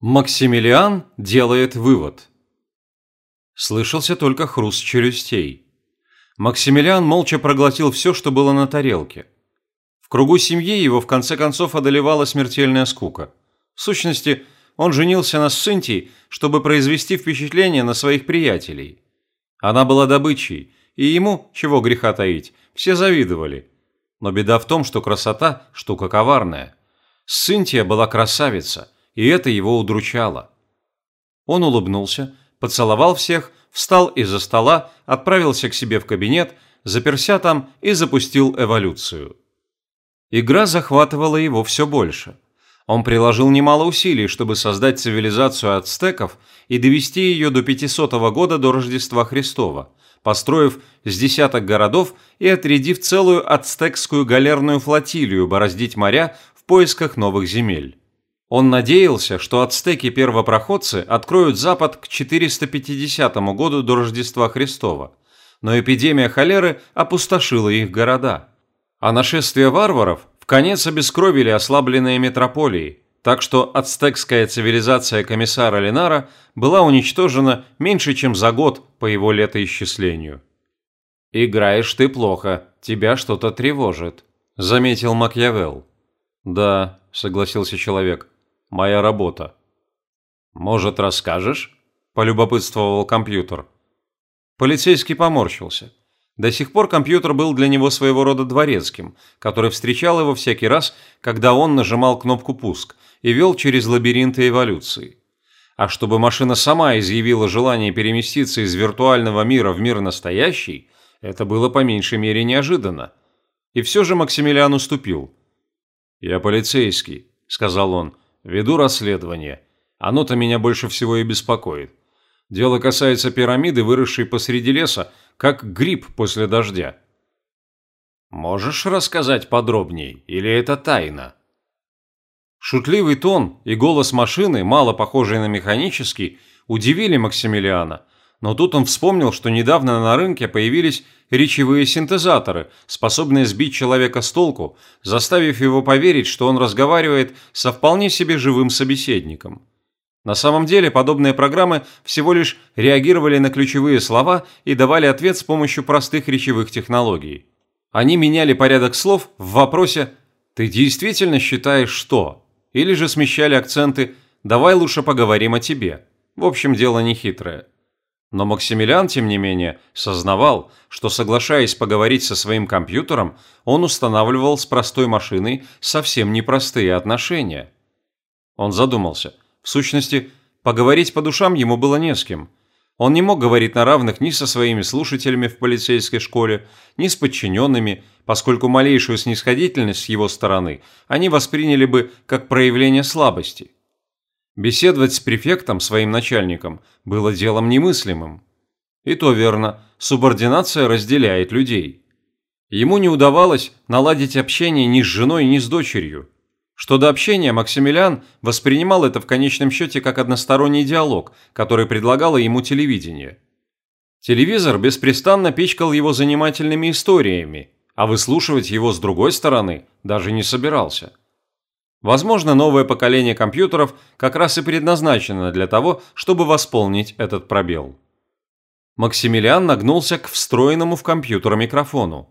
Максимилиан делает вывод. Слышался только хруст челюстей. Максимилиан молча проглотил все, что было на тарелке. В кругу семьи его в конце концов одолевала смертельная скука. В сущности, он женился на Сцинтии, чтобы произвести впечатление на своих приятелей. Она была добычей, и ему, чего греха таить, все завидовали. Но беда в том, что красота – штука коварная. Сцинтия была красавица – и это его удручало. Он улыбнулся, поцеловал всех, встал из-за стола, отправился к себе в кабинет, заперся там и запустил эволюцию. Игра захватывала его все больше. Он приложил немало усилий, чтобы создать цивилизацию ацтеков и довести ее до 500 года до Рождества Христова, построив с десяток городов и отрядив целую ацтекскую галерную флотилию бороздить моря в поисках новых земель. Он надеялся, что ацтеки-первопроходцы откроют Запад к 450 году до Рождества Христова, но эпидемия холеры опустошила их города. А нашествие варваров в конец обескровили ослабленные метрополии, так что ацтекская цивилизация комиссара Ленара была уничтожена меньше, чем за год по его летоисчислению. «Играешь ты плохо, тебя что-то тревожит», – заметил Макьявелл. «Да», – согласился человек, – моя работа. Может, расскажешь? полюбопытствовал компьютер. Полицейский поморщился. До сих пор компьютер был для него своего рода дворецким, который встречал его всякий раз, когда он нажимал кнопку «Пуск» и вел через лабиринты эволюции. А чтобы машина сама изъявила желание переместиться из виртуального мира в мир настоящий, это было по меньшей мере неожиданно. И все же Максимилиан уступил. «Я полицейский», — сказал он, — Веду расследование. Оно-то меня больше всего и беспокоит. Дело касается пирамиды, выросшей посреди леса, как гриб после дождя. Можешь рассказать подробней, или это тайна? Шутливый тон и голос машины, мало похожий на механический, удивили Максимилиана, но тут он вспомнил, что недавно на рынке появились речевые синтезаторы, способные сбить человека с толку, заставив его поверить, что он разговаривает со вполне себе живым собеседником. На самом деле подобные программы всего лишь реагировали на ключевые слова и давали ответ с помощью простых речевых технологий. Они меняли порядок слов в вопросе «Ты действительно считаешь что?» или же смещали акценты «Давай лучше поговорим о тебе». В общем, дело нехитрое. Но Максимилиан, тем не менее, сознавал, что, соглашаясь поговорить со своим компьютером, он устанавливал с простой машиной совсем непростые отношения. Он задумался. В сущности, поговорить по душам ему было не с кем. Он не мог говорить на равных ни со своими слушателями в полицейской школе, ни с подчиненными, поскольку малейшую снисходительность с его стороны они восприняли бы как проявление слабости – Беседовать с префектом, своим начальником, было делом немыслимым. И то верно, субординация разделяет людей. Ему не удавалось наладить общение ни с женой, ни с дочерью. Что до общения, Максимилиан воспринимал это в конечном счете как односторонний диалог, который предлагало ему телевидение. Телевизор беспрестанно пичкал его занимательными историями, а выслушивать его с другой стороны даже не собирался. Возможно, новое поколение компьютеров как раз и предназначено для того, чтобы восполнить этот пробел. Максимилиан нагнулся к встроенному в компьютер микрофону.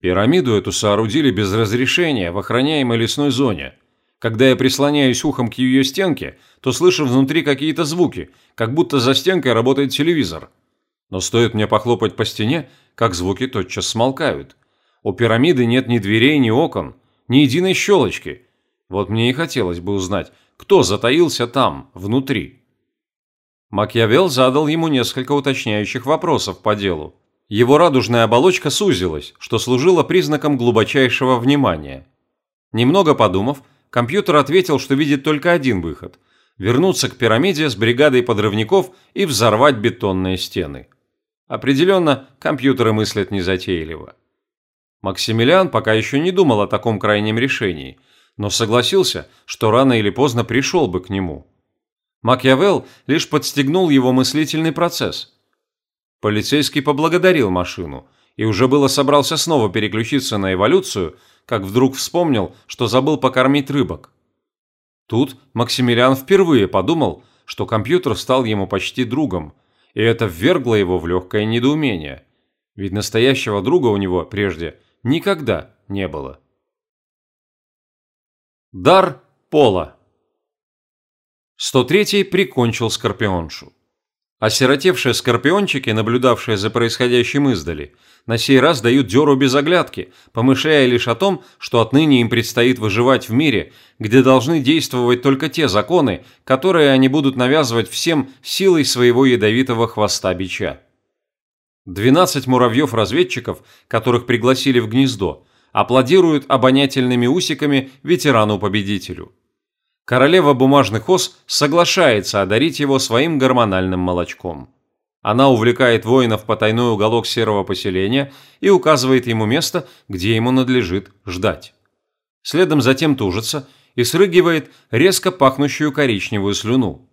Пирамиду эту соорудили без разрешения в охраняемой лесной зоне. Когда я прислоняюсь ухом к ее стенке, то слышу внутри какие-то звуки, как будто за стенкой работает телевизор. Но стоит мне похлопать по стене, как звуки тотчас смолкают. У пирамиды нет ни дверей, ни окон – ни единой щелочки. Вот мне и хотелось бы узнать, кто затаился там, внутри. Макьявелл задал ему несколько уточняющих вопросов по делу. Его радужная оболочка сузилась, что служило признаком глубочайшего внимания. Немного подумав, компьютер ответил, что видит только один выход – вернуться к пирамиде с бригадой подрывников и взорвать бетонные стены. Определенно, компьютеры мыслят незатейливо. Максимилиан пока еще не думал о таком крайнем решении, но согласился, что рано или поздно пришел бы к нему. Макьявелл лишь подстегнул его мыслительный процесс. Полицейский поблагодарил машину и уже было собрался снова переключиться на эволюцию, как вдруг вспомнил, что забыл покормить рыбок. Тут Максимилиан впервые подумал, что компьютер стал ему почти другом, и это ввергло его в легкое недоумение, ведь настоящего друга у него прежде никогда не было. Дар Пола 103-й прикончил Скорпионшу. Осиротевшие скорпиончики, наблюдавшие за происходящим издали, на сей раз дают дёру без оглядки, помышляя лишь о том, что отныне им предстоит выживать в мире, где должны действовать только те законы, которые они будут навязывать всем силой своего ядовитого хвоста бича. 12 муравьев-разведчиков, которых пригласили в гнездо, аплодируют обонятельными усиками ветерану-победителю. Королева бумажных ос соглашается одарить его своим гормональным молочком. Она увлекает воина в потайной уголок серого поселения и указывает ему место, где ему надлежит ждать. Следом затем тужится и срыгивает резко пахнущую коричневую слюну.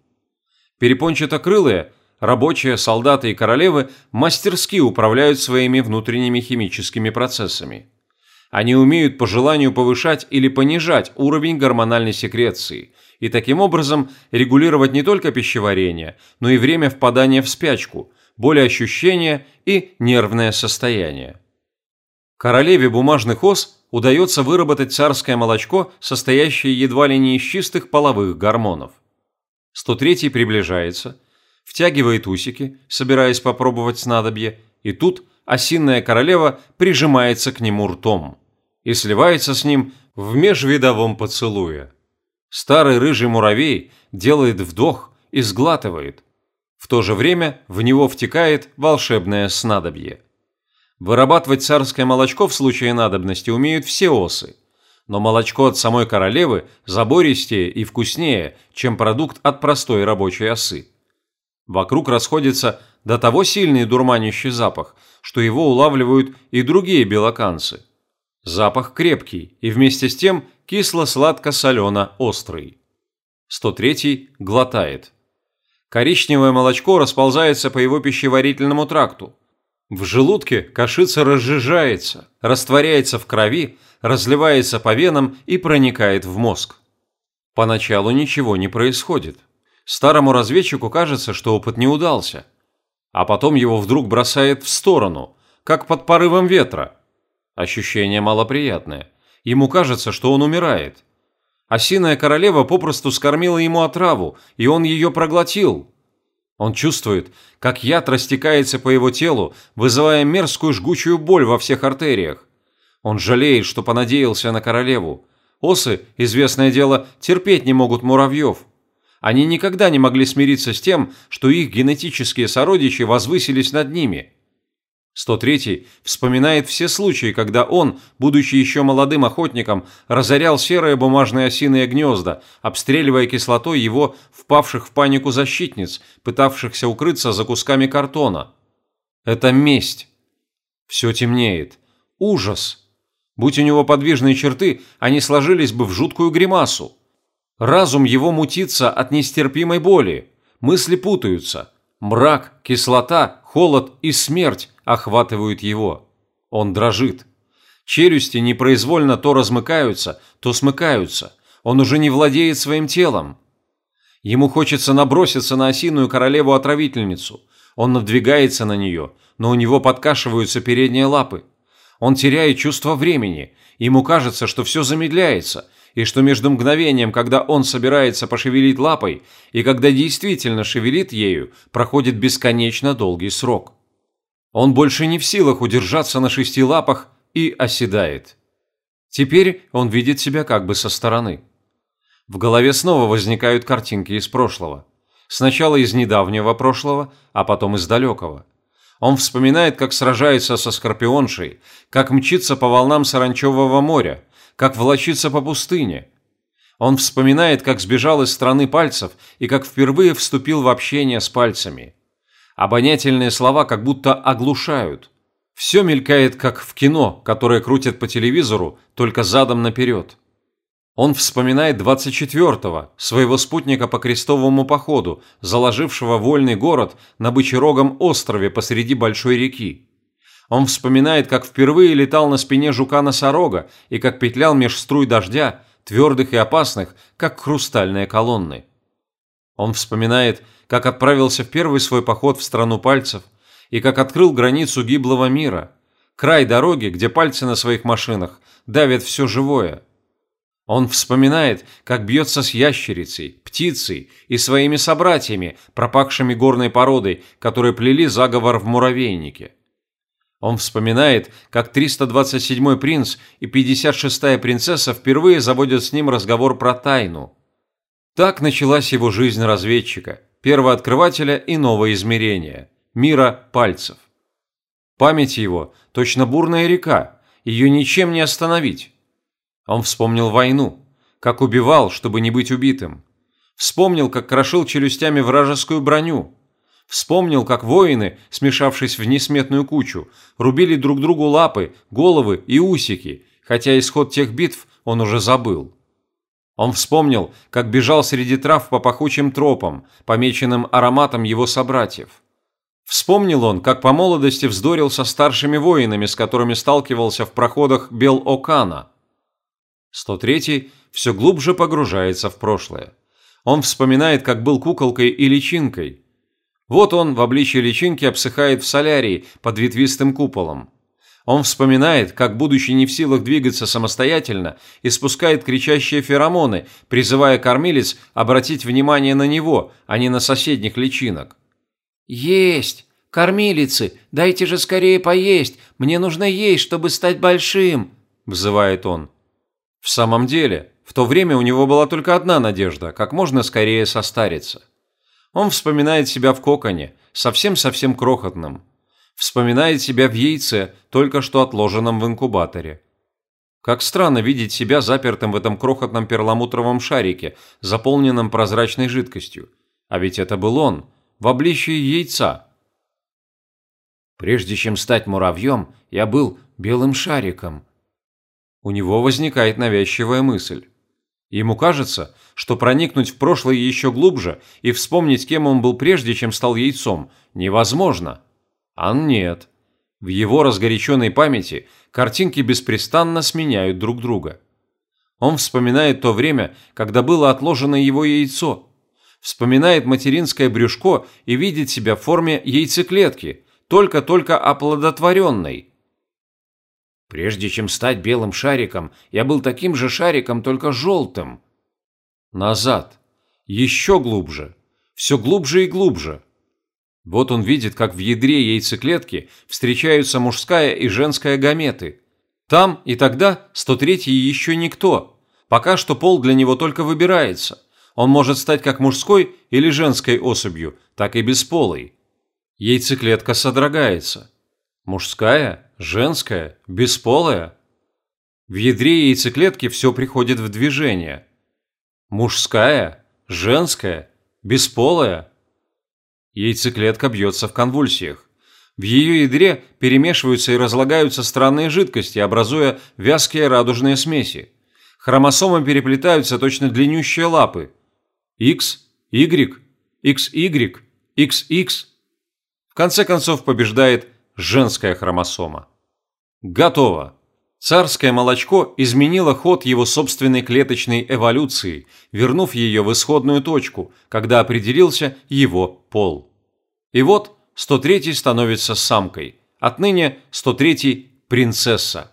Перепончатокрылые, рабочие, солдаты и королевы мастерски управляют своими внутренними химическими процессами. Они умеют по желанию повышать или понижать уровень гормональной секреции и таким образом регулировать не только пищеварение, но и время впадания в спячку, более ощущения и нервное состояние. Королеве бумажных ос удается выработать царское молочко, состоящее едва ли не из чистых половых гормонов. 103 приближается, втягивает усики, собираясь попробовать снадобье, и тут осинная королева прижимается к нему ртом и сливается с ним в межвидовом поцелуе. Старый рыжий муравей делает вдох и сглатывает. В то же время в него втекает волшебное снадобье. Вырабатывать царское молочко в случае надобности умеют все осы. Но молочко от самой королевы забористее и вкуснее, чем продукт от простой рабочей осы. Вокруг расходится до того сильный дурманящий запах, что его улавливают и другие белоканцы – Запах крепкий и вместе с тем кисло-сладко-солено-острый. 103 глотает. Коричневое молочко расползается по его пищеварительному тракту. В желудке кашица разжижается, растворяется в крови, разливается по венам и проникает в мозг. Поначалу ничего не происходит. Старому разведчику кажется, что опыт не удался. А потом его вдруг бросает в сторону, как под порывом ветра, Ощущение малоприятное. Ему кажется, что он умирает. Осиная королева попросту скормила ему отраву, и он ее проглотил. Он чувствует, как яд растекается по его телу, вызывая мерзкую жгучую боль во всех артериях. Он жалеет, что понадеялся на королеву. Осы, известное дело, терпеть не могут муравьев. Они никогда не могли смириться с тем, что их генетические сородичи возвысились над ними – 103 вспоминает все случаи, когда он, будучи еще молодым охотником, разорял серые бумажные осиные гнезда, обстреливая кислотой его впавших в панику защитниц, пытавшихся укрыться за кусками картона. Это месть. Все темнеет. Ужас. Будь у него подвижные черты, они сложились бы в жуткую гримасу. Разум его мутится от нестерпимой боли. Мысли путаются. Мрак, кислота, холод и смерть охватывают его. Он дрожит. Челюсти непроизвольно то размыкаются, то смыкаются. Он уже не владеет своим телом. Ему хочется наброситься на осиную королеву-отравительницу. Он надвигается на нее, но у него подкашиваются передние лапы. Он теряет чувство времени. Ему кажется, что все замедляется, и что между мгновением, когда он собирается пошевелить лапой, и когда действительно шевелит ею, проходит бесконечно долгий срок. Он больше не в силах удержаться на шести лапах и оседает. Теперь он видит себя как бы со стороны. В голове снова возникают картинки из прошлого. Сначала из недавнего прошлого, а потом из далекого. Он вспоминает, как сражается со скорпионшей, как мчится по волнам Саранчевого моря, как волочится по пустыне. Он вспоминает, как сбежал из страны пальцев и как впервые вступил в общение с пальцами. Обонятельные слова как будто оглушают. Все мелькает, как в кино, которое крутят по телевизору, только задом наперед. Он вспоминает 24-го, своего спутника по крестовому походу, заложившего вольный город на Бычерогом острове посреди большой реки. Он вспоминает, как впервые летал на спине жука-носорога и как петлял меж струй дождя, твердых и опасных, как хрустальные колонны. Он вспоминает, как отправился в первый свой поход в страну пальцев и как открыл границу гиблого мира, край дороги, где пальцы на своих машинах давят все живое. Он вспоминает, как бьется с ящерицей, птицей и своими собратьями, пропахшими горной породой, которые плели заговор в муравейнике. Он вспоминает, как 327-й принц и 56-я принцесса впервые заводят с ним разговор про тайну. Так началась его жизнь разведчика, первооткрывателя иного измерения – мира пальцев. Память его – точно бурная река, ее ничем не остановить. Он вспомнил войну, как убивал, чтобы не быть убитым. Вспомнил, как крошил челюстями вражескую броню. Вспомнил, как воины, смешавшись в несметную кучу, рубили друг другу лапы, головы и усики, хотя исход тех битв он уже забыл. Он вспомнил, как бежал среди трав по пахучим тропам, помеченным ароматом его собратьев. Вспомнил он, как по молодости вздорил со старшими воинами, с которыми сталкивался в проходах Бел-Окана. 103 все глубже погружается в прошлое. Он вспоминает, как был куколкой и личинкой. Вот он в обличье личинки обсыхает в солярии под ветвистым куполом. Он вспоминает, как, будучи не в силах двигаться самостоятельно, испускает кричащие феромоны, призывая кормилец обратить внимание на него, а не на соседних личинок. «Есть! Кормилицы! Дайте же скорее поесть! Мне нужно есть, чтобы стать большим!» – взывает он. В самом деле, в то время у него была только одна надежда – как можно скорее состариться. Он вспоминает себя в коконе, совсем-совсем крохотным. Вспоминает себя в яйце, только что отложенном в инкубаторе. Как странно видеть себя запертым в этом крохотном перламутровом шарике, заполненном прозрачной жидкостью. А ведь это был он – в обличии яйца. Прежде чем стать муравьем, я был белым шариком. У него возникает навязчивая мысль. Ему кажется, что проникнуть в прошлое еще глубже и вспомнить, кем он был прежде, чем стал яйцом, невозможно. А нет. В его разгоряченной памяти картинки беспрестанно сменяют друг друга. Он вспоминает то время, когда было отложено его яйцо, вспоминает материнское брюшко и видит себя в форме яйцеклетки, только-только оплодотворенной. Прежде чем стать белым шариком, я был таким же шариком, только желтым. Назад. Еще глубже. Все глубже и глубже. Вот он видит, как в ядре яйцеклетки встречаются мужская и женская гаметы. Там и тогда 103-й еще никто. Пока что пол для него только выбирается. Он может стать как мужской или женской особью, так и бесполой. Яйцеклетка содрогается. Мужская, женская, бесполая. В ядре яйцеклетки все приходит в движение. Мужская, женская, бесполая. Яйцеклетка бьется в конвульсиях. В ее ядре перемешиваются и разлагаются странные жидкости, образуя вязкие радужные смеси. Хромосомы переплетаются точно длиннющие лапы – X, Y, XY, XX. В конце концов побеждает женская хромосома. Готово. Царское молочко изменило ход его собственной клеточной эволюции, вернув ее в исходную точку, когда определился его пол. И вот 103 становится самкой, отныне 103 принцесса.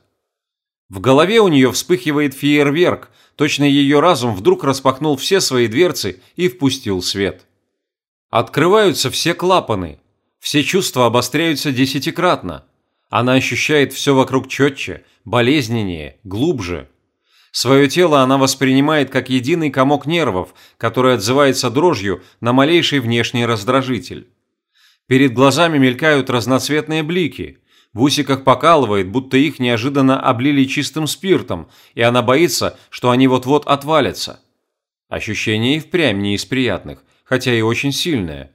В голове у нее вспыхивает фейерверк, точно ее разум вдруг распахнул все свои дверцы и впустил свет. Открываются все клапаны, все чувства обостряются десятикратно. Она ощущает все вокруг четче, болезненнее, глубже. Свое тело она воспринимает как единый комок нервов, который отзывается дрожью на малейший внешний раздражитель. Перед глазами мелькают разноцветные блики, в усиках покалывает, будто их неожиданно облили чистым спиртом, и она боится, что они вот-вот отвалятся. Ощущение и впрямь не из приятных, хотя и очень сильное.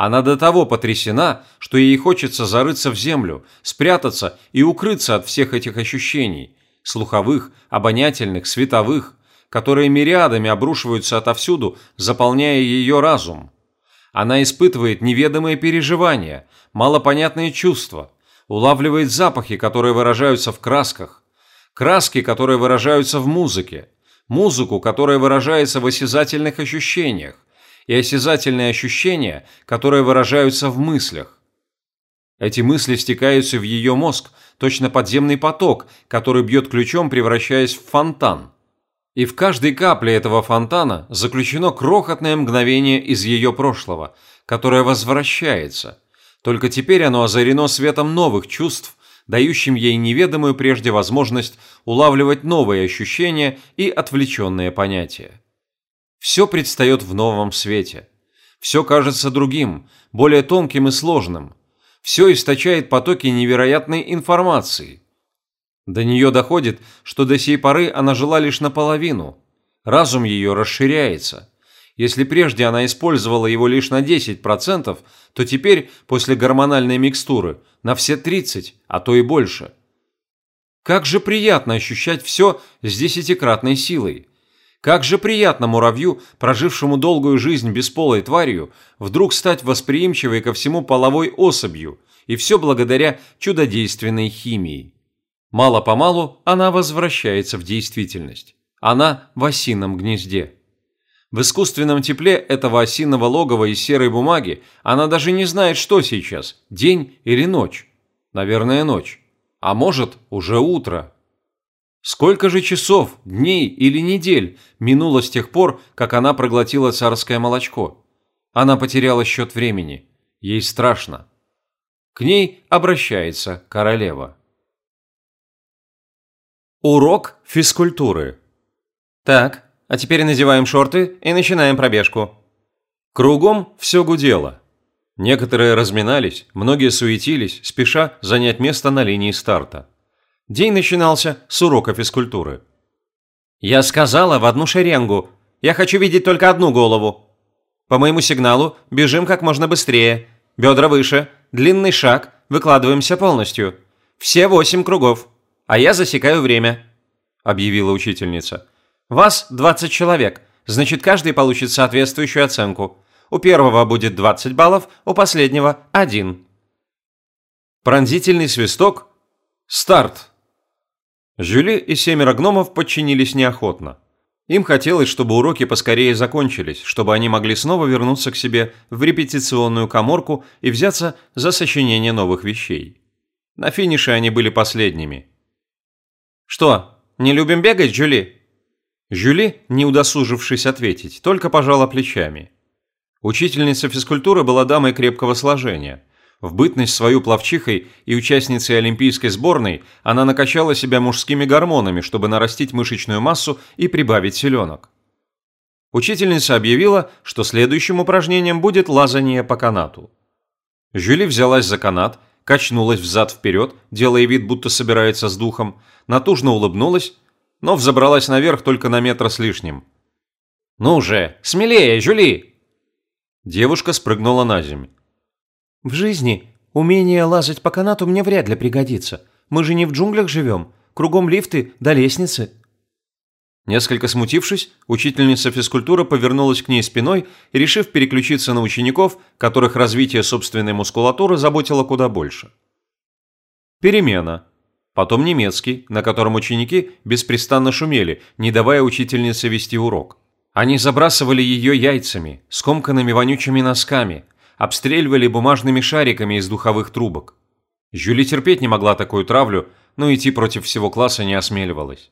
Она до того потрясена, что ей хочется зарыться в землю, спрятаться и укрыться от всех этих ощущений – слуховых, обонятельных, световых, которые мириадами обрушиваются отовсюду, заполняя ее разум. Она испытывает неведомые переживания, малопонятные чувства – улавливает запахи, которые выражаются в красках, краски, которые выражаются в музыке, Музыку, которая выражается в осязательных ощущениях, и осязательные ощущения, которые выражаются в мыслях. Эти мысли стекаются в ее мозг, точно подземный поток, который бьет ключом, превращаясь в фонтан. И в каждой капле этого фонтана заключено крохотное мгновение из ее прошлого, которое возвращается. Только теперь оно озарено светом новых чувств, дающим ей неведомую прежде возможность улавливать новые ощущения и отвлеченные понятия. Все предстает в новом свете. Все кажется другим, более тонким и сложным. Все источает потоки невероятной информации. До нее доходит, что до сей поры она жила лишь наполовину. Разум ее расширяется. Если прежде она использовала его лишь на 10%, то теперь, после гормональной микстуры, на все 30, а то и больше. Как же приятно ощущать все с десятикратной силой. Как же приятно муравью, прожившему долгую жизнь бесполой тварью, вдруг стать восприимчивой ко всему половой особью, и все благодаря чудодейственной химии. Мало-помалу она возвращается в действительность. Она в осином гнезде. В искусственном тепле этого осиного логова из серой бумаги она даже не знает, что сейчас – день или ночь. Наверное, ночь. А может, уже утро. Сколько же часов, дней или недель минуло с тех пор, как она проглотила царское молочко? Она потеряла счет времени. Ей страшно. К ней обращается королева. Урок физкультуры. Так, а теперь надеваем шорты и начинаем пробежку. Кругом все гудело. Некоторые разминались, многие суетились, спеша занять место на линии старта. День начинался с урока физкультуры. «Я сказала в одну шеренгу. Я хочу видеть только одну голову. По моему сигналу бежим как можно быстрее. Бедра выше, длинный шаг, выкладываемся полностью. Все восемь кругов. А я засекаю время», – объявила учительница. «Вас 20 человек, значит, каждый получит соответствующую оценку. У первого будет 20 баллов, у последнего – один». Пронзительный свисток. Старт. Жюли и семеро гномов подчинились неохотно. Им хотелось, чтобы уроки поскорее закончились, чтобы они могли снова вернуться к себе в репетиционную коморку и взяться за сочинение новых вещей. На финише они были последними. «Что, не любим бегать, Жюли?» Жюли, не удосужившись ответить, только пожала плечами. Учительница физкультуры была дамой крепкого сложения – в бытность свою плавчихой и участницей олимпийской сборной она накачала себя мужскими гормонами, чтобы нарастить мышечную массу и прибавить селенок. Учительница объявила, что следующим упражнением будет лазание по канату. Жюли взялась за канат, качнулась взад-вперед, делая вид, будто собирается с духом, натужно улыбнулась, но взобралась наверх только на метр с лишним. «Ну же, смелее, Жюли!» Девушка спрыгнула на землю. В жизни умение лазать по канату мне вряд ли пригодится. Мы же не в джунглях живем. Кругом лифты до лестницы. Несколько смутившись, учительница физкультуры повернулась к ней спиной и, решив переключиться на учеников, которых развитие собственной мускулатуры заботило куда больше. Перемена. Потом немецкий, на котором ученики беспрестанно шумели, не давая учительнице вести урок. Они забрасывали ее яйцами, скомканными вонючими носками – обстреливали бумажными шариками из духовых трубок. Жюли терпеть не могла такую травлю, но идти против всего класса не осмеливалась.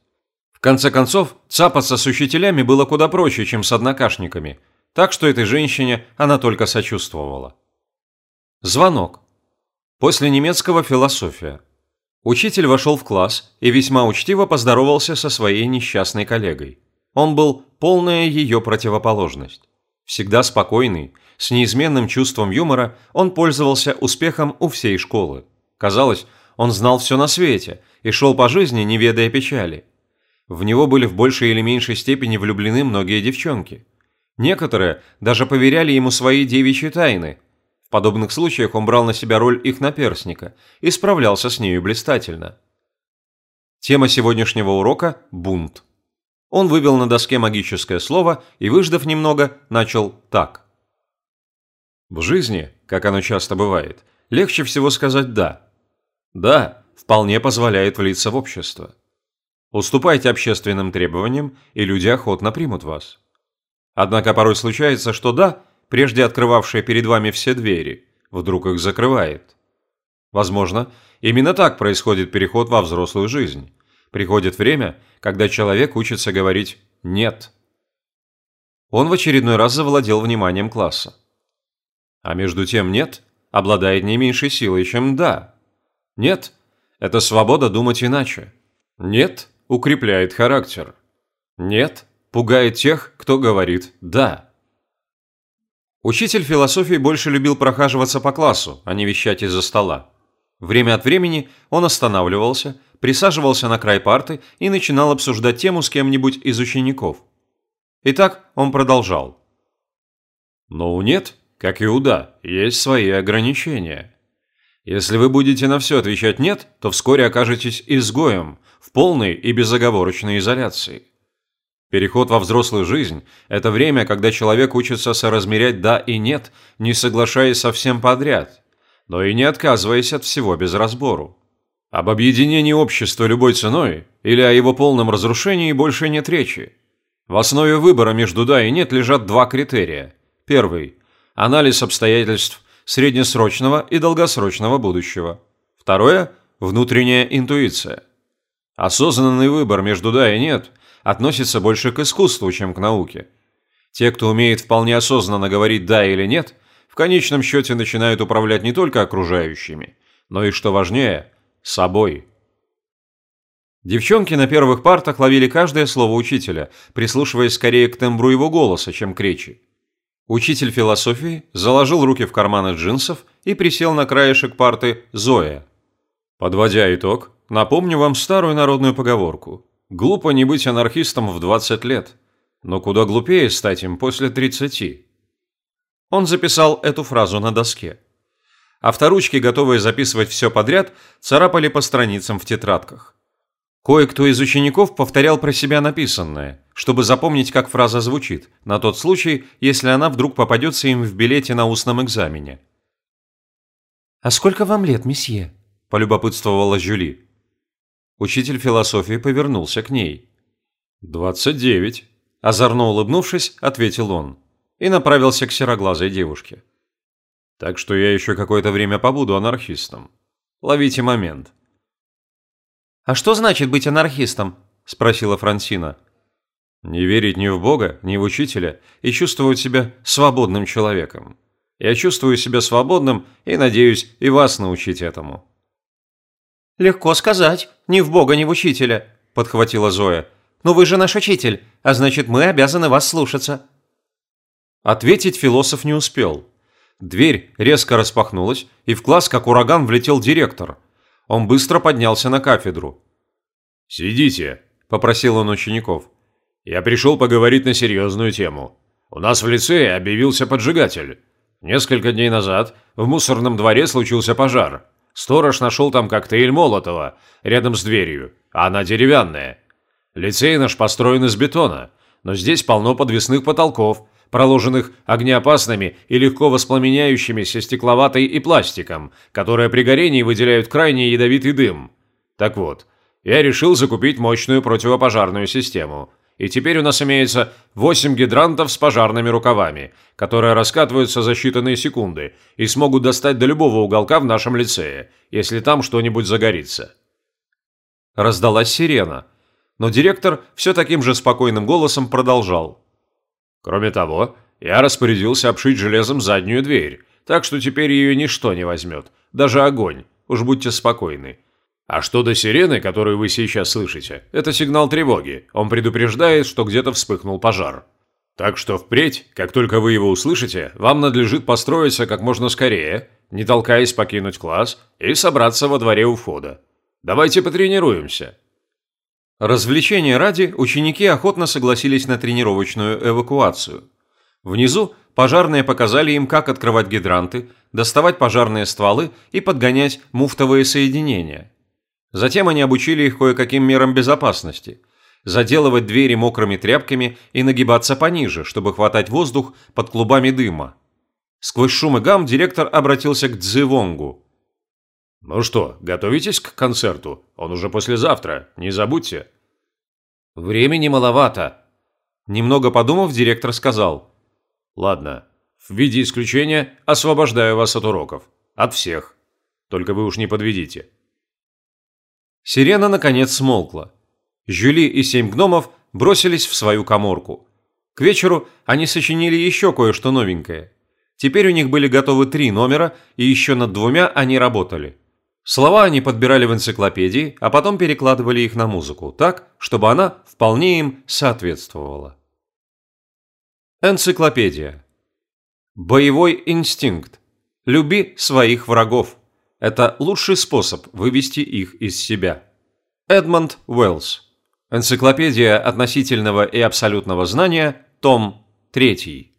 В конце концов, цапаться с учителями было куда проще, чем с однокашниками, так что этой женщине она только сочувствовала. Звонок. После немецкого философия. Учитель вошел в класс и весьма учтиво поздоровался со своей несчастной коллегой. Он был полная ее противоположность. Всегда спокойный, с неизменным чувством юмора он пользовался успехом у всей школы. Казалось, он знал все на свете и шел по жизни, не ведая печали. В него были в большей или меньшей степени влюблены многие девчонки. Некоторые даже поверяли ему свои девичьи тайны. В подобных случаях он брал на себя роль их наперсника и справлялся с нею блистательно. Тема сегодняшнего урока – бунт. Он вывел на доске магическое слово и, выждав немного, начал так. В жизни, как оно часто бывает, легче всего сказать «да». «Да» вполне позволяет влиться в общество. Уступайте общественным требованиям, и люди охотно примут вас. Однако порой случается, что да, прежде открывавшая перед вами все двери, вдруг их закрывает. Возможно, именно так происходит переход во взрослую жизнь. Приходит время, когда человек учится говорить «нет». Он в очередной раз завладел вниманием класса. А между тем «нет» обладает не меньшей силой, чем «да». «Нет» – это свобода думать иначе. «Нет» укрепляет характер. «Нет» пугает тех, кто говорит «да». Учитель философии больше любил прохаживаться по классу, а не вещать из-за стола. Время от времени он останавливался, присаживался на край парты и начинал обсуждать тему с кем-нибудь из учеников. Итак, он продолжал. Но у «нет», как и у есть свои ограничения. Если вы будете на все отвечать «нет», то вскоре окажетесь изгоем, в полной и безоговорочной изоляции. Переход во взрослую жизнь – это время, когда человек учится соразмерять «да» и «нет», не соглашаясь со всем подряд, но и не отказываясь от всего без разбору. Об объединении общества любой ценой или о его полном разрушении больше нет речи. В основе выбора между «да» и «нет» лежат два критерия. Первый – анализ обстоятельств среднесрочного и долгосрочного будущего. Второе – внутренняя интуиция. Осознанный выбор между «да» и «нет» относится больше к искусству, чем к науке. Те, кто умеет вполне осознанно говорить «да» или «нет», в конечном счете начинают управлять не только окружающими, но и, что важнее, собой. Девчонки на первых партах ловили каждое слово учителя, прислушиваясь скорее к тембру его голоса, чем к речи. Учитель философии заложил руки в карманы джинсов и присел на краешек парты Зоя. Подводя итог, напомню вам старую народную поговорку – Глупо не быть анархистом в 20 лет, но куда глупее стать им после 30. Он записал эту фразу на доске. Авторучки, готовые записывать все подряд, царапали по страницам в тетрадках. Кое-кто из учеников повторял про себя написанное, чтобы запомнить, как фраза звучит, на тот случай, если она вдруг попадется им в билете на устном экзамене. «А сколько вам лет, месье?» – полюбопытствовала Жюли. Учитель философии повернулся к ней. «Двадцать девять», – озорно улыбнувшись, ответил он и направился к сероглазой девушке. «Так что я еще какое-то время побуду анархистом. Ловите момент». «А что значит быть анархистом?» – спросила Франсина. «Не верить ни в Бога, ни в учителя и чувствовать себя свободным человеком. Я чувствую себя свободным и надеюсь и вас научить этому». «Легко сказать, ни в Бога, ни в учителя», – подхватила Зоя. «Но вы же наш учитель, а значит, мы обязаны вас слушаться». Ответить философ не успел. Дверь резко распахнулась, и в класс, как ураган, влетел директор. Он быстро поднялся на кафедру. «Сидите», – попросил он учеников. «Я пришел поговорить на серьезную тему. У нас в лицее объявился поджигатель. Несколько дней назад в мусорном дворе случился пожар. Сторож нашел там коктейль Молотова рядом с дверью, а она деревянная. Лицей наш построен из бетона, но здесь полно подвесных потолков, проложенных огнеопасными и легко воспламеняющимися стекловатой и пластиком, которые при горении выделяют крайне ядовитый дым. Так вот, я решил закупить мощную противопожарную систему – и теперь у нас имеется 8 гидрантов с пожарными рукавами, которые раскатываются за считанные секунды и смогут достать до любого уголка в нашем лицее, если там что-нибудь загорится. Раздалась сирена, но директор все таким же спокойным голосом продолжал. Кроме того, я распорядился обшить железом заднюю дверь, так что теперь ее ничто не возьмет, даже огонь, уж будьте спокойны. А что до сирены, которую вы сейчас слышите, это сигнал тревоги. Он предупреждает, что где-то вспыхнул пожар. Так что впредь, как только вы его услышите, вам надлежит построиться как можно скорее, не толкаясь покинуть класс и собраться во дворе у входа. Давайте потренируемся. Развлечения ради ученики охотно согласились на тренировочную эвакуацию. Внизу пожарные показали им, как открывать гидранты, доставать пожарные стволы и подгонять муфтовые соединения – Затем они обучили их кое-каким мерам безопасности. Заделывать двери мокрыми тряпками и нагибаться пониже, чтобы хватать воздух под клубами дыма. Сквозь шум и гам директор обратился к Цзивонгу. «Ну что, готовитесь к концерту? Он уже послезавтра, не забудьте». Времени маловато. Немного подумав, директор сказал. Ладно, в виде исключения освобождаю вас от уроков. От всех. Только вы уж не подведите. Сирена наконец смолкла. Жюли и семь гномов бросились в свою коморку. К вечеру они сочинили еще кое-что новенькое. Теперь у них были готовы три номера, и еще над двумя они работали. Слова они подбирали в энциклопедии, а потом перекладывали их на музыку, так, чтобы она вполне им соответствовала. Энциклопедия. Боевой инстинкт. Люби своих врагов. Это лучший способ вывести их из себя. Эдмонд Уэллс. Энциклопедия относительного и абсолютного знания, том 3.